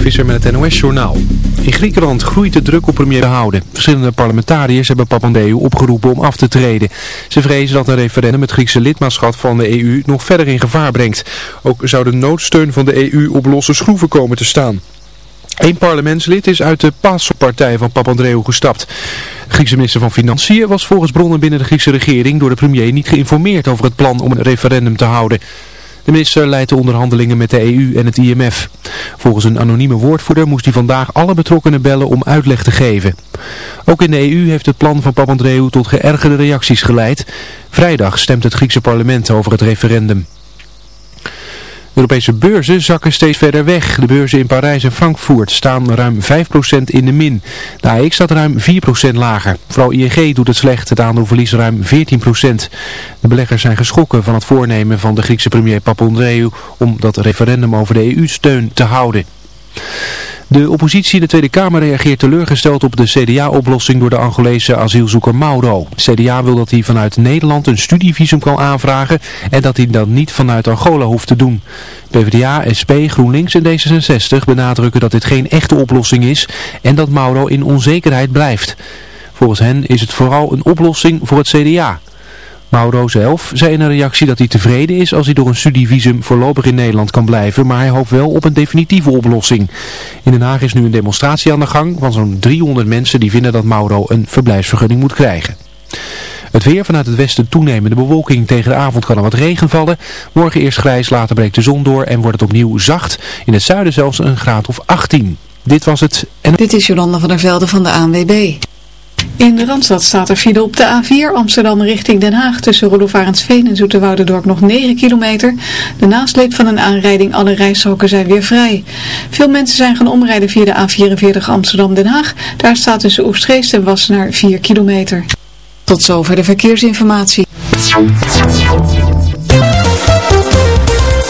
Visser met het NOS-journaal. In Griekenland groeit de druk op premier houden. Verschillende parlementariërs hebben Papandreou opgeroepen om af te treden. Ze vrezen dat een referendum het Griekse lidmaatschap van de EU nog verder in gevaar brengt. Ook zou de noodsteun van de EU op losse schroeven komen te staan. Eén parlementslid is uit de PASO-partij van Papandreou gestapt. De Griekse minister van Financiën was volgens bronnen binnen de Griekse regering door de premier niet geïnformeerd over het plan om een referendum te houden. De minister leidt de onderhandelingen met de EU en het IMF. Volgens een anonieme woordvoerder moest hij vandaag alle betrokkenen bellen om uitleg te geven. Ook in de EU heeft het plan van Papandreou tot geërgerde reacties geleid. Vrijdag stemt het Griekse parlement over het referendum. Europese beurzen zakken steeds verder weg. De beurzen in Parijs en Frankfurt staan ruim 5% in de min. De AX staat ruim 4% lager. Vooral ING doet het slecht. Het aandeel verliest ruim 14%. De beleggers zijn geschrokken van het voornemen van de Griekse premier Papandreou om dat referendum over de EU-steun te houden. De oppositie in de Tweede Kamer reageert teleurgesteld op de CDA-oplossing door de Angolese asielzoeker Mauro. CDA wil dat hij vanuit Nederland een studievisum kan aanvragen en dat hij dat niet vanuit Angola hoeft te doen. PvdA, SP, GroenLinks en D66 benadrukken dat dit geen echte oplossing is en dat Mauro in onzekerheid blijft. Volgens hen is het vooral een oplossing voor het CDA. Mauro zelf zei in een reactie dat hij tevreden is als hij door een studievisum voorlopig in Nederland kan blijven, maar hij hoopt wel op een definitieve oplossing. In Den Haag is nu een demonstratie aan de gang van zo'n 300 mensen die vinden dat Mauro een verblijfsvergunning moet krijgen. Het weer vanuit het westen toenemende bewolking. Tegen de avond kan er wat regen vallen. Morgen eerst grijs, later breekt de zon door en wordt het opnieuw zacht. In het zuiden zelfs een graad of 18. Dit was het. En... Dit is Jolanda van der Velde van de ANWB. In de Randstad staat er file op de A4 Amsterdam richting Den Haag tussen Roelofarensveen en Zoeterwoudendorp nog 9 kilometer. De nasleep van een aanrijding, alle rijstroken zijn weer vrij. Veel mensen zijn gaan omrijden via de A44 Amsterdam-Den Haag. Daar staat tussen Oegstgeest en Wassenaar 4 kilometer. Tot zover de verkeersinformatie.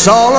song.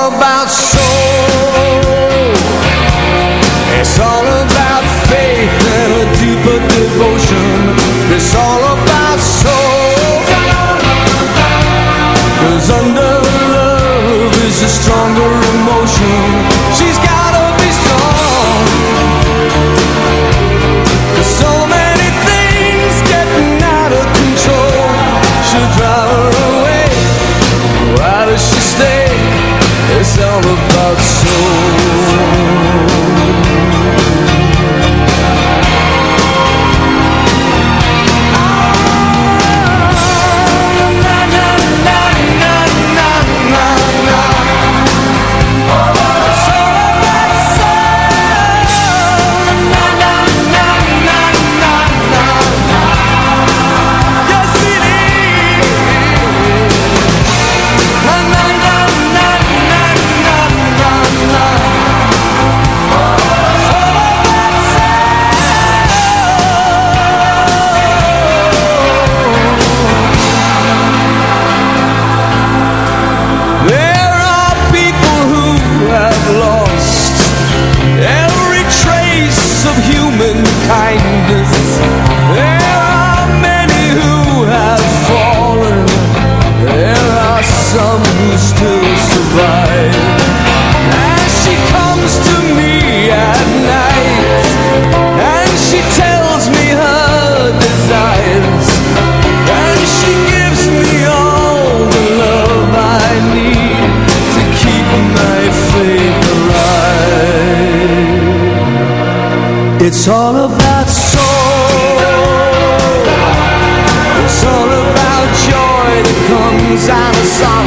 It's all about soul. It's all about joy that comes out of song.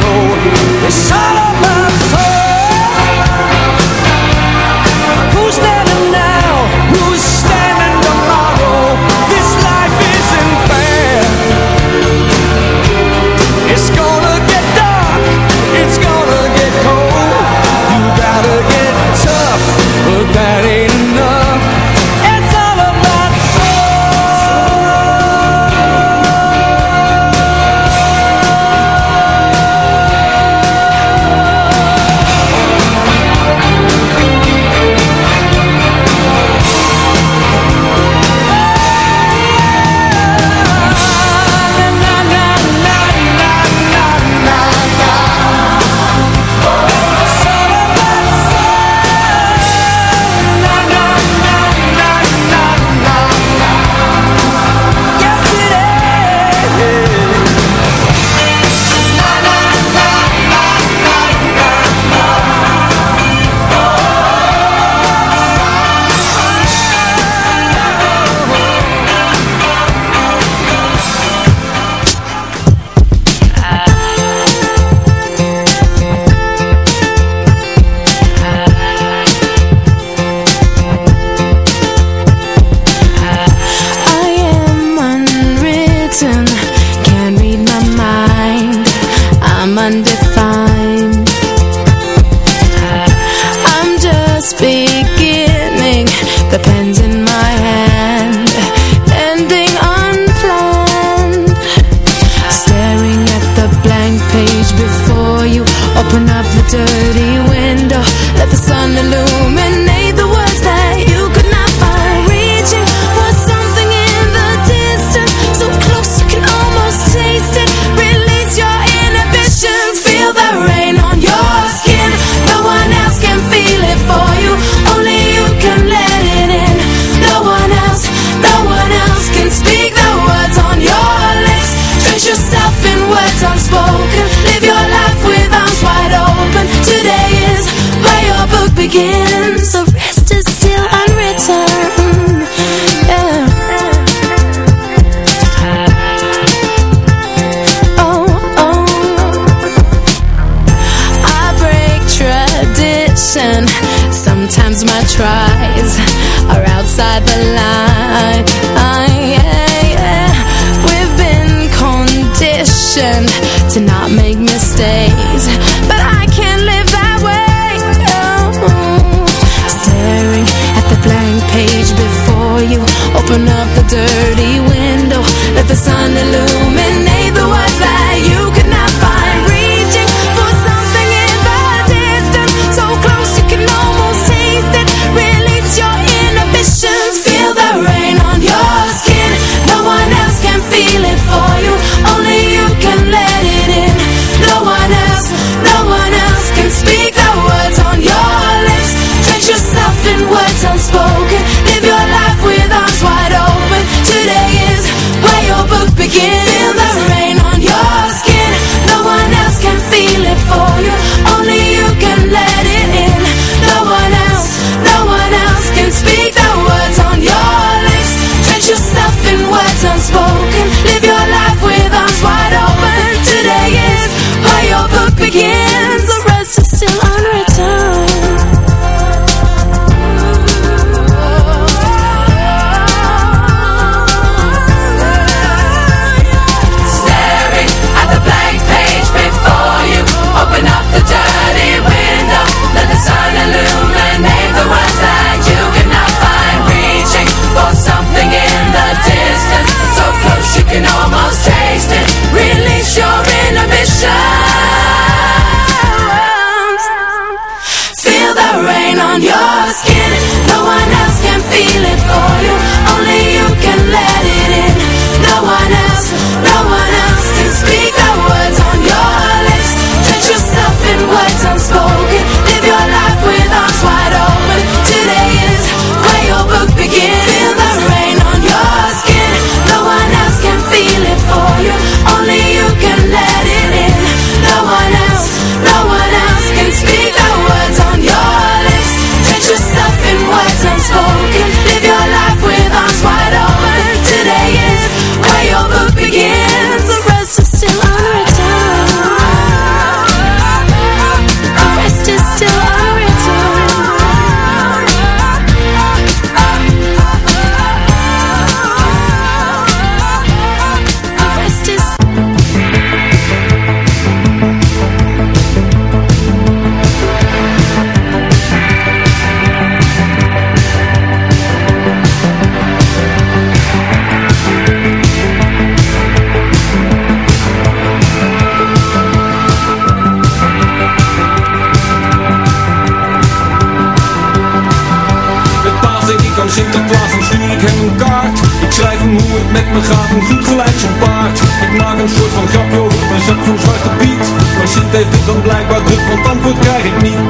Een goed gelijk zo'n paard. Ik maak een soort van grapje over mijn zak van Zwarte Piet. Maar Sint heeft het dan blijkbaar druk, want antwoord krijg ik niet.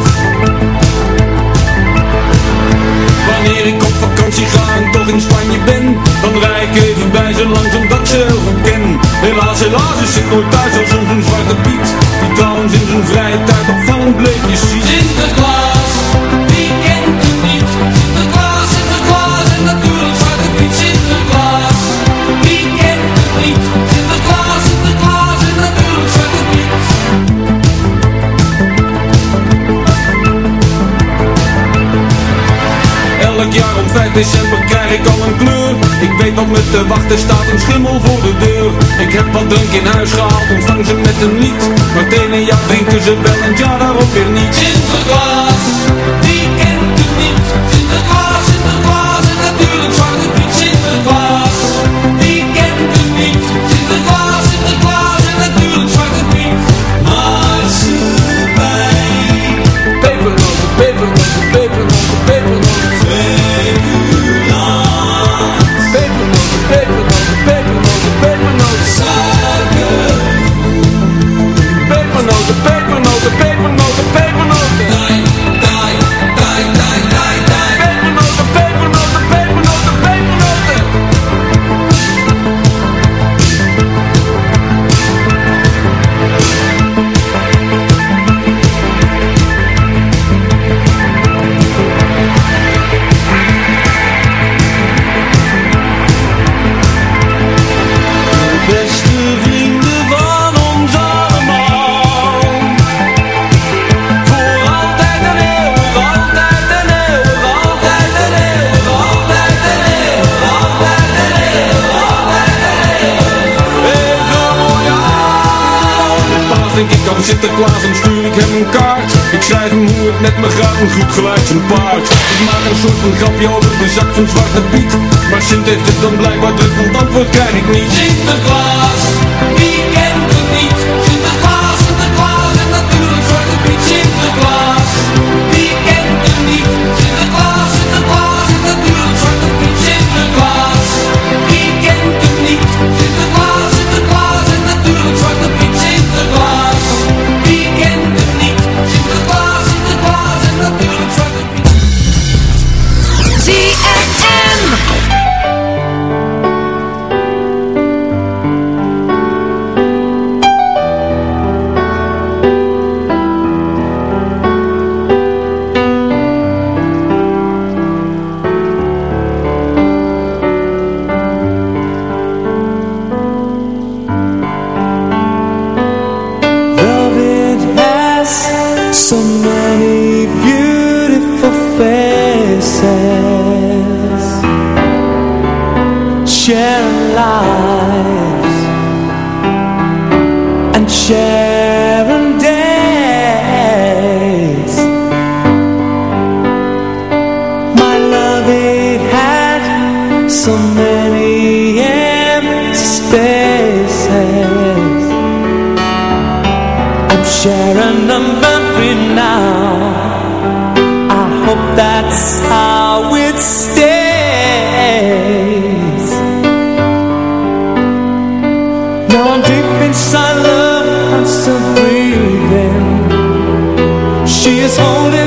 Wanneer ik op vakantie ga en toch in Spanje ben Dan rij ik even bij ze langs omdat ze heel goed ken. Helaas, helaas is het nooit thuis als soms een Zwarte Piet Die trouwens in zijn vrije tijd opvallend bleekjes december krijg ik al een kleur. Ik weet wat me te wachten staat, een schimmel voor de deur. Ik heb wat drank in huis gehaald, ontvang ze met een lied ene jaar drinken ze wel en jaar daarop weer niet. Sinterklaas, wie een goed geluid zijn paard. Ik maak een soort van grapje over de zak van Zwarte Piet. Maar Sint heeft het dan blijkbaar druk, want antwoord krijg ik niet. Sinterklaas, wie so many empty spaces. I'm sharing a memory now. I hope that's how it stays. Now deep inside love I'm still breathing. She is holding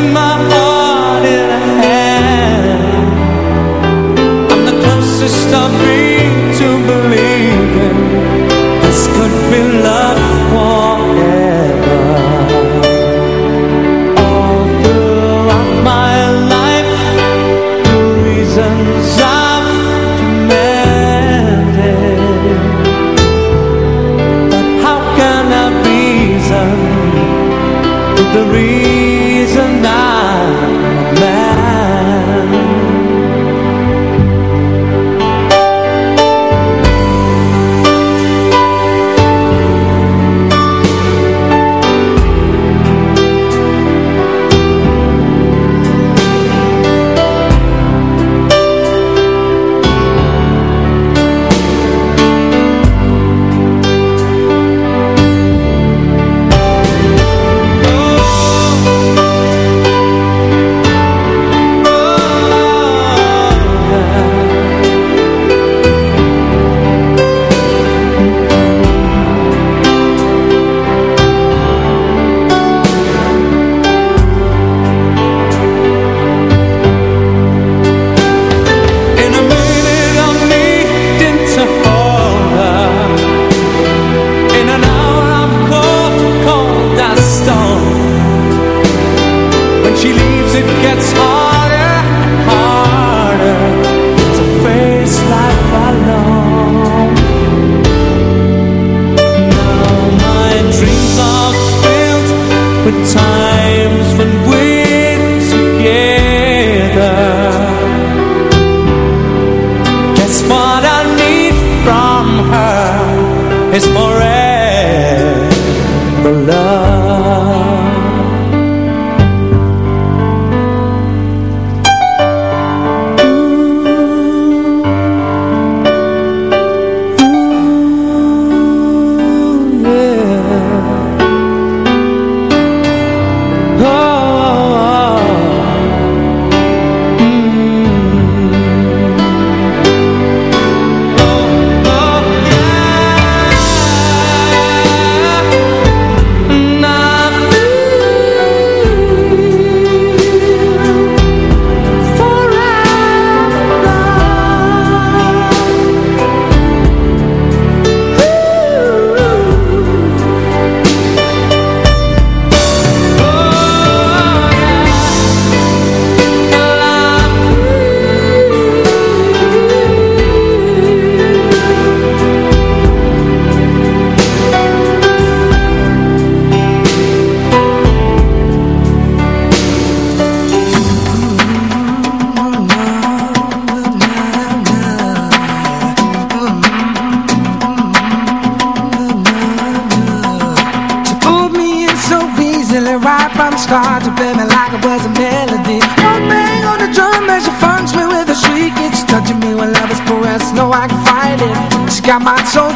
time that she finds me with a shriek It's touching me when love is pressed, no I can fight it. She got my soul.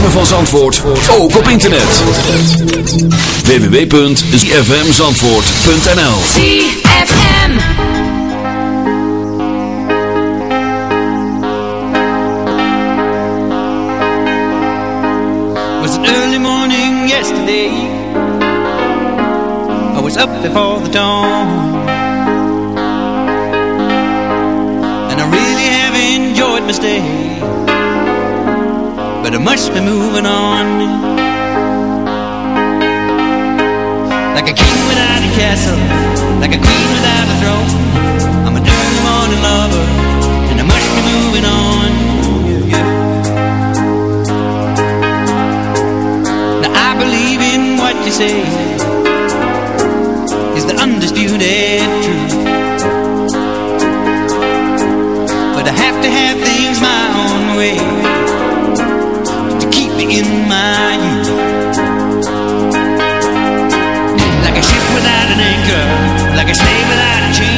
ritme van Zandvoort ook op internet. www.zfmzandvoort.nl ZFM Was an early morning yesterday. I was up before the dawn. And I really have enjoyed my stay. but it must be moving on. Like a king without a castle, like a queen without a throne. I'm a dirty morning lover, and I must be moving on. Now I believe in what you say is the undisputed. like a snake without.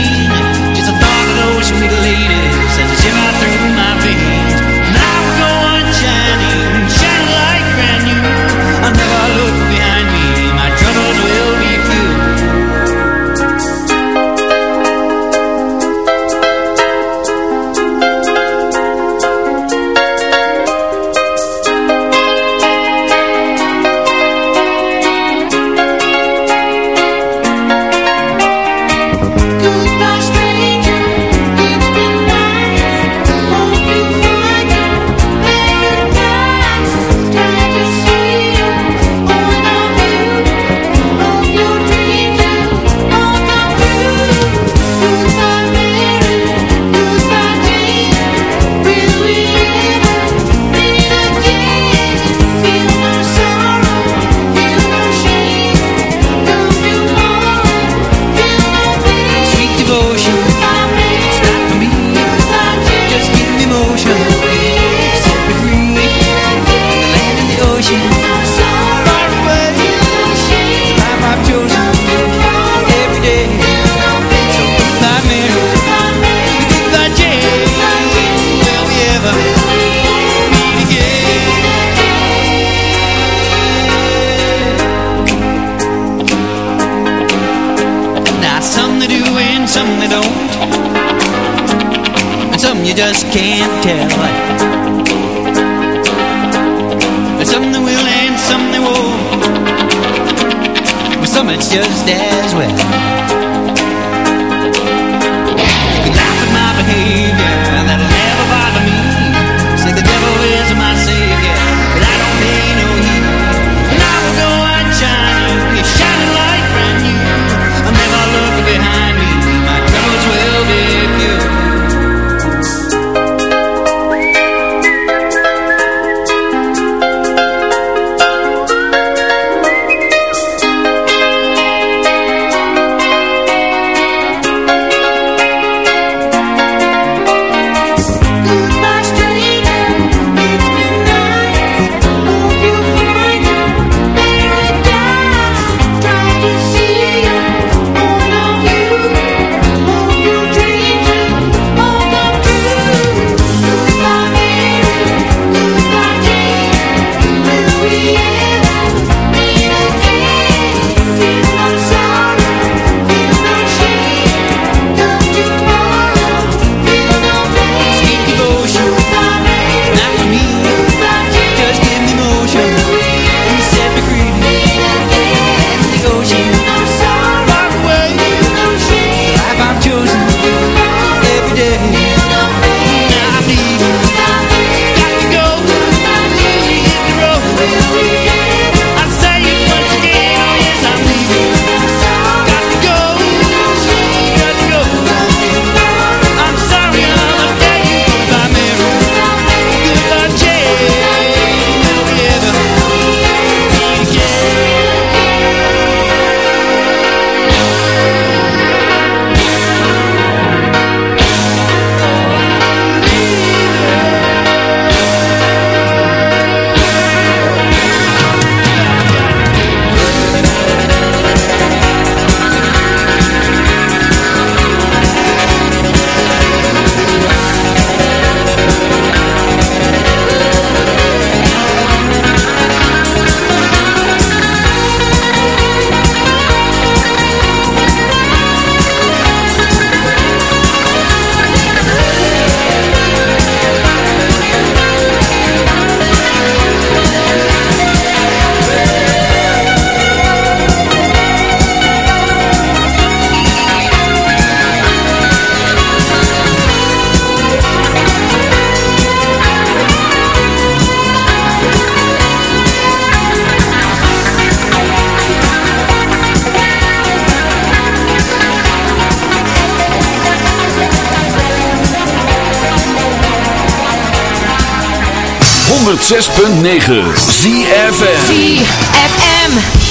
106.9 ZFM ZFM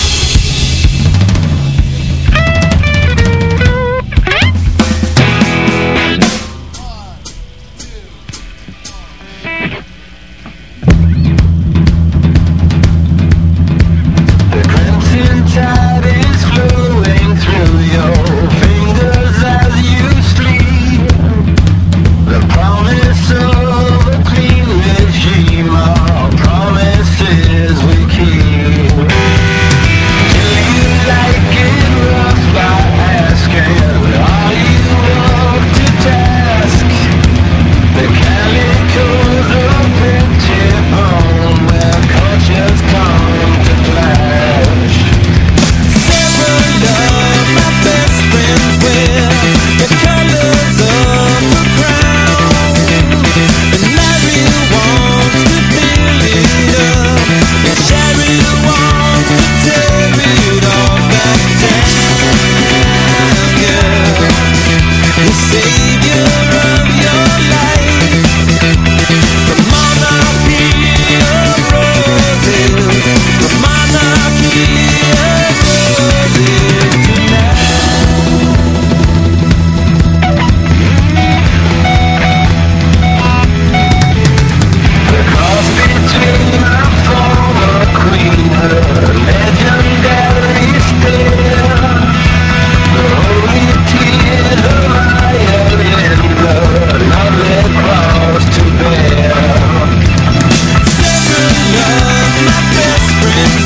as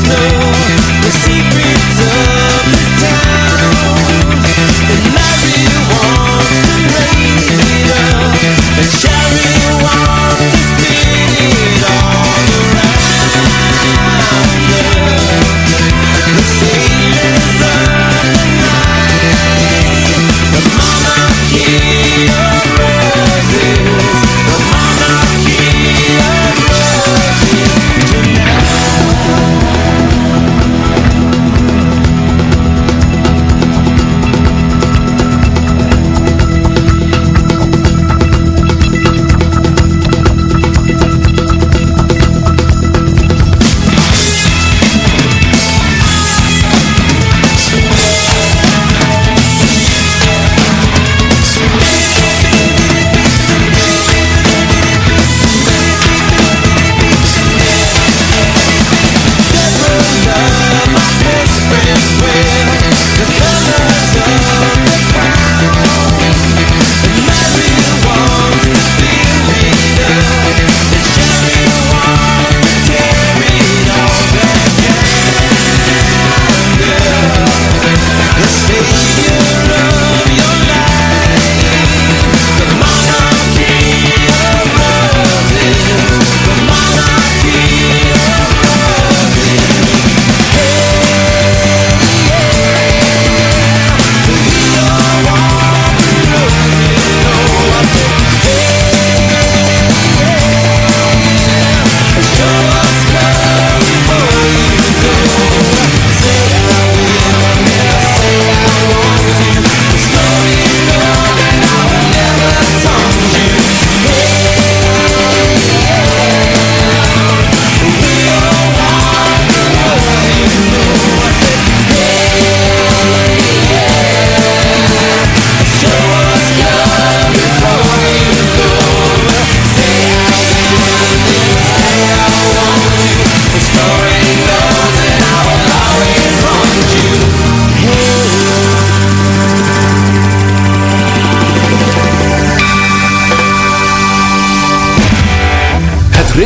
the secrets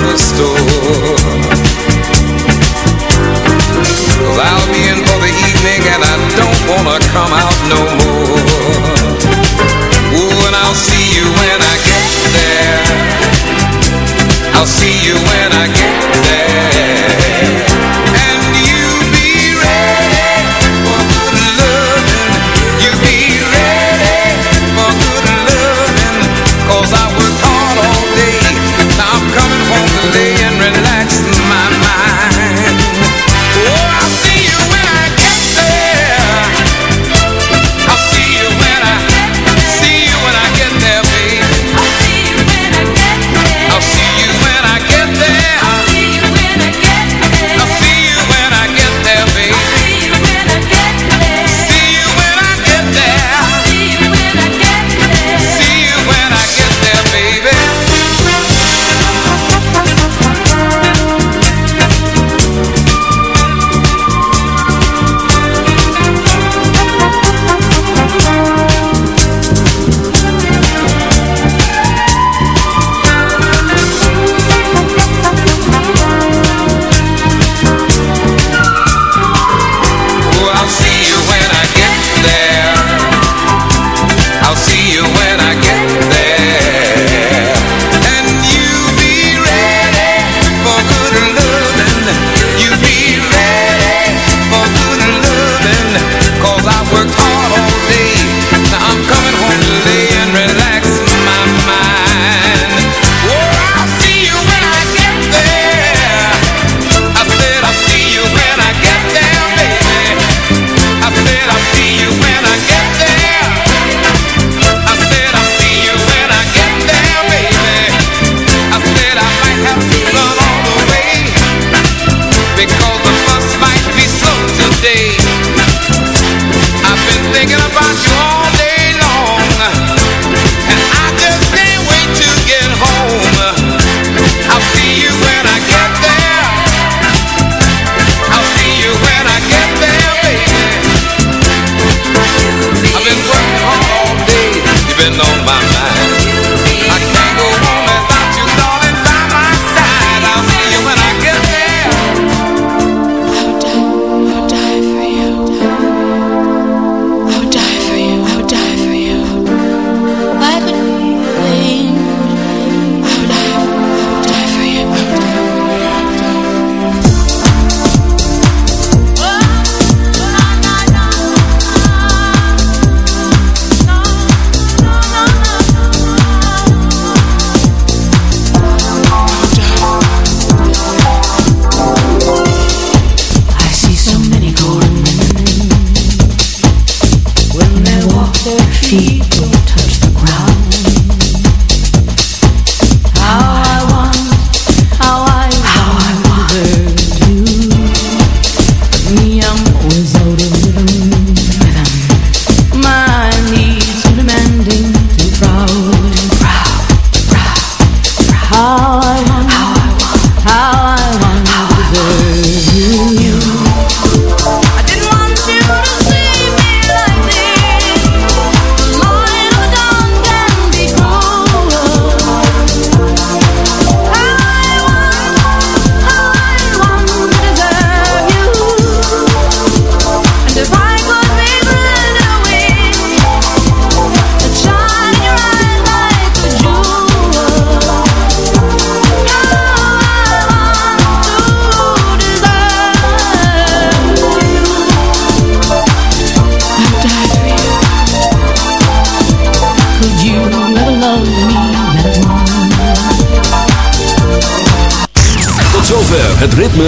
the I'll be in for the evening and I don't wanna come out no more. And I'll see you when I get there. I'll see you when I get there.